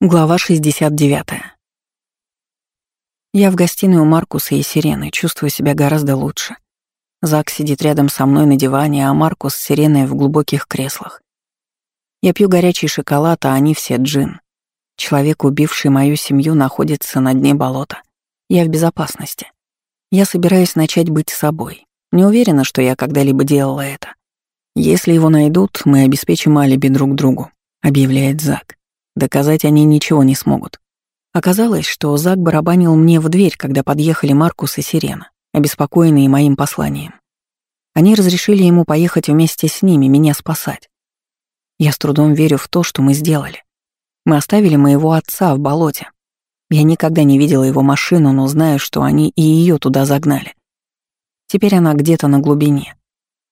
Глава 69. Я в гостиной у Маркуса и Сирены, чувствую себя гораздо лучше. Зак сидит рядом со мной на диване, а Маркус с Сиреной в глубоких креслах. Я пью горячий шоколад, а они все джин. Человек, убивший мою семью, находится на дне болота. Я в безопасности. Я собираюсь начать быть собой. Не уверена, что я когда-либо делала это. Если его найдут, мы обеспечим алиби друг другу, объявляет Зак. Доказать они ничего не смогут. Оказалось, что Зак барабанил мне в дверь, когда подъехали Маркус и Сирена, обеспокоенные моим посланием. Они разрешили ему поехать вместе с ними, меня спасать. Я с трудом верю в то, что мы сделали. Мы оставили моего отца в болоте. Я никогда не видела его машину, но знаю, что они и ее туда загнали. Теперь она где-то на глубине.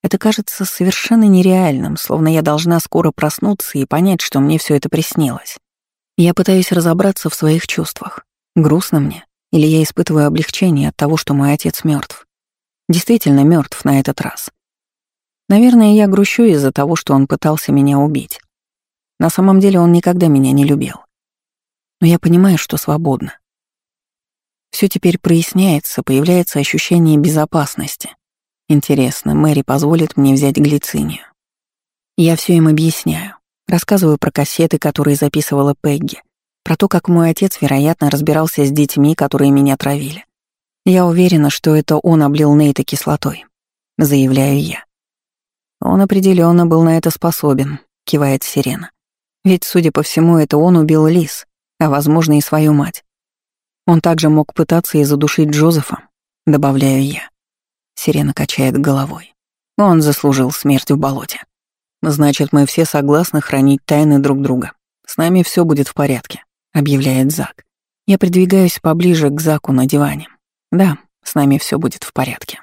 Это кажется совершенно нереальным, словно я должна скоро проснуться и понять, что мне все это приснилось. Я пытаюсь разобраться в своих чувствах. Грустно мне, или я испытываю облегчение от того, что мой отец мертв. Действительно мертв на этот раз. Наверное, я грущу из-за того, что он пытался меня убить. На самом деле он никогда меня не любил. Но я понимаю, что свободна. Все теперь проясняется, появляется ощущение безопасности. Интересно, Мэри позволит мне взять глицинию. Я все им объясняю. Рассказываю про кассеты, которые записывала Пегги, про то, как мой отец, вероятно, разбирался с детьми, которые меня травили. Я уверена, что это он облил Нейта кислотой, заявляю я. Он определенно был на это способен, кивает Сирена. Ведь, судя по всему, это он убил Лис, а, возможно, и свою мать. Он также мог пытаться и задушить Джозефа, добавляю я. Сирена качает головой. Он заслужил смерть в болоте. Значит, мы все согласны хранить тайны друг друга. С нами все будет в порядке, объявляет Зак. Я придвигаюсь поближе к Заку на диване. Да, с нами все будет в порядке.